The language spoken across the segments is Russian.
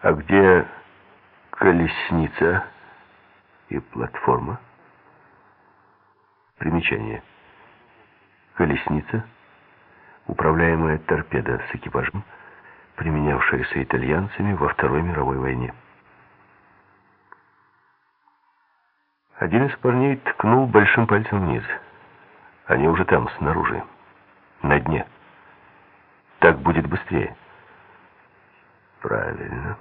А где колесница и платформа? Примечание. Колесница, управляемая торпеда с экипажем, применявшаяся итальянцами во Второй мировой войне. Один из парней ткнул большим пальцем вниз. Они уже там, снаружи, на дне. Так будет быстрее. Правильно.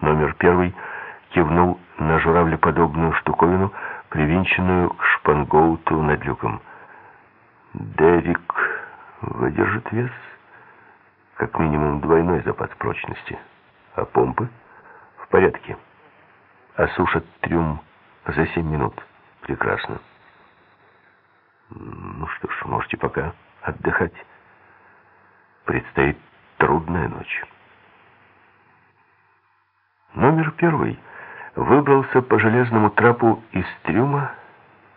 Номер первый кивнул на журавлеподобную штуковину, привинченную к шпангоуту над люком. Дерек выдержит вес, как минимум двойной запас прочности. А помпы в порядке. Осушат трюм за семь минут. Прекрасно. Ну что ж, можете пока отдыхать. Предстоит трудная ночь. Номер первый выбрался по железному трапу из трюма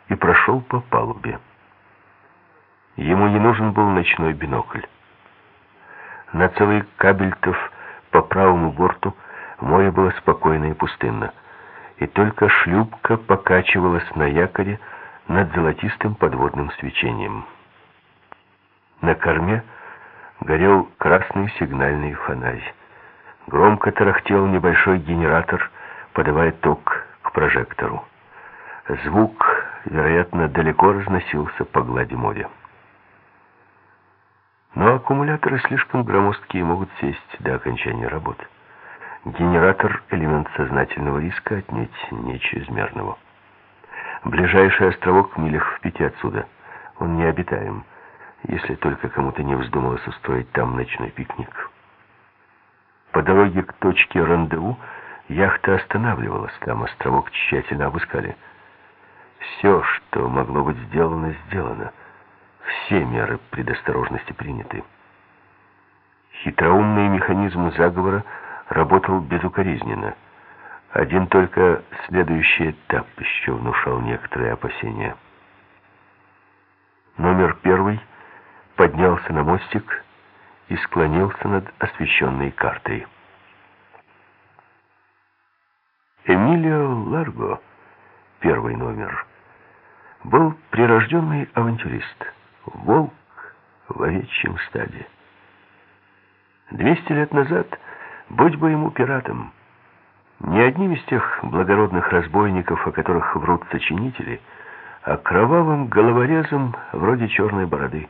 и прошел по палубе. Ему не нужен был ночной бинокль. На целый кабельтов по правому борту море было спокойно и пустынно, и только шлюпка покачивалась на якоре над золотистым подводным свечением. На корме горел красный сигнальный фонарь. Громко тарахтел небольшой генератор, подавая ток к прожектору. Звук, вероятно, далеко разносился по глади моря. Но аккумуляторы слишком громоздкие могут сесть до окончания работы. Генератор — элемент сознательного риска, отнюдь не чрезмерного. Ближайший островок милях в пяти отсюда. Он необитаем, если только кому-то не вздумалось устроить там ночной пикник. По дороге к точке рандеву яхта останавливалась. Там островок тщательно обыскали. Все, что могло быть сделано, сделано. Все меры предосторожности приняты. Хитроумный механизм заговора работал безукоризненно. Один только следующий этап еще внушал некоторые опасения. Номер первый поднялся на мостик и склонился над освещенной картой. Эмилио Ларго, первый номер, был прирожденный авантюрист, волк в овечьем стаде. Двести лет назад, будь бы ему пиратом, не одним из тех благородных разбойников, о которых врут сочинители, а кровавым головорезом вроде черной бороды.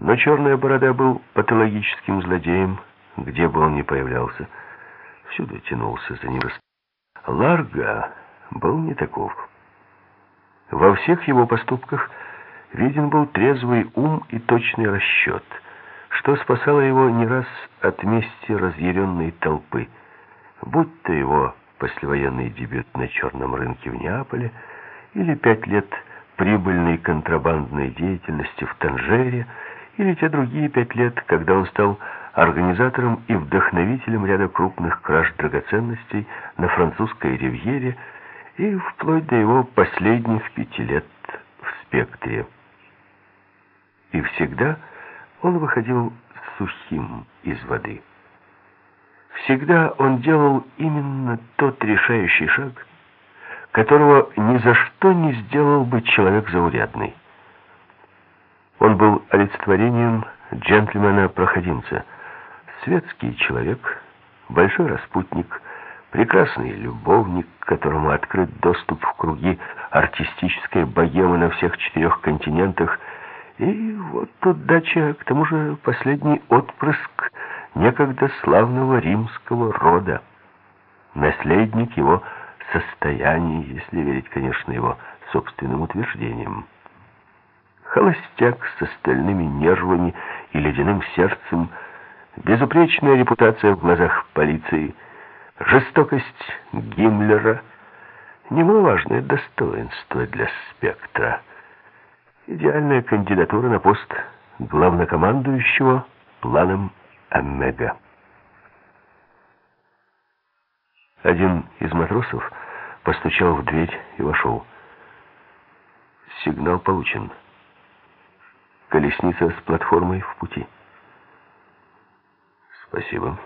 Но Черная Борода был патологическим злодеем, где бы он ни появлялся. Всюду тянулся за ним. Ларга был не таков. Во всех его поступках виден был трезвый ум и точный расчет, что спасало его не раз от мести разъяренной толпы. Будь то его послевоенный дебют на черном рынке в Неаполе или пять лет прибыльной контрабандной деятельности в Танжере, или те другие пять лет, когда он стал организатором и вдохновителем ряда крупных краж драгоценностей на французской ривьере и вплоть до его последних пяти лет в спектре. И всегда он выходил сухим из воды. Всегда он делал именно тот решающий шаг, которого ни за что не сделал бы человек заурядный. Он был олицетворением джентльмена-проходимца. Светский человек, большой распутник, прекрасный любовник, которому открыт доступ в круги артистической богемы на всех четырех континентах. И вот тут дача, к тому же последний отпрыск некогда славного римского рода. Наследник его состояния, если верить, конечно, его собственным утверждениям холостяк с остальными нервами и ледяным сердцем, безупречная репутация в глазах полиции, жестокость Гиммлера, немаловажное достоинство для спектра. Идеальная кандидатура на пост главнокомандующего планом Омега. Один из матросов постучал в дверь и вошел. Сигнал получен. Колесница с платформой в пути. Спасибо.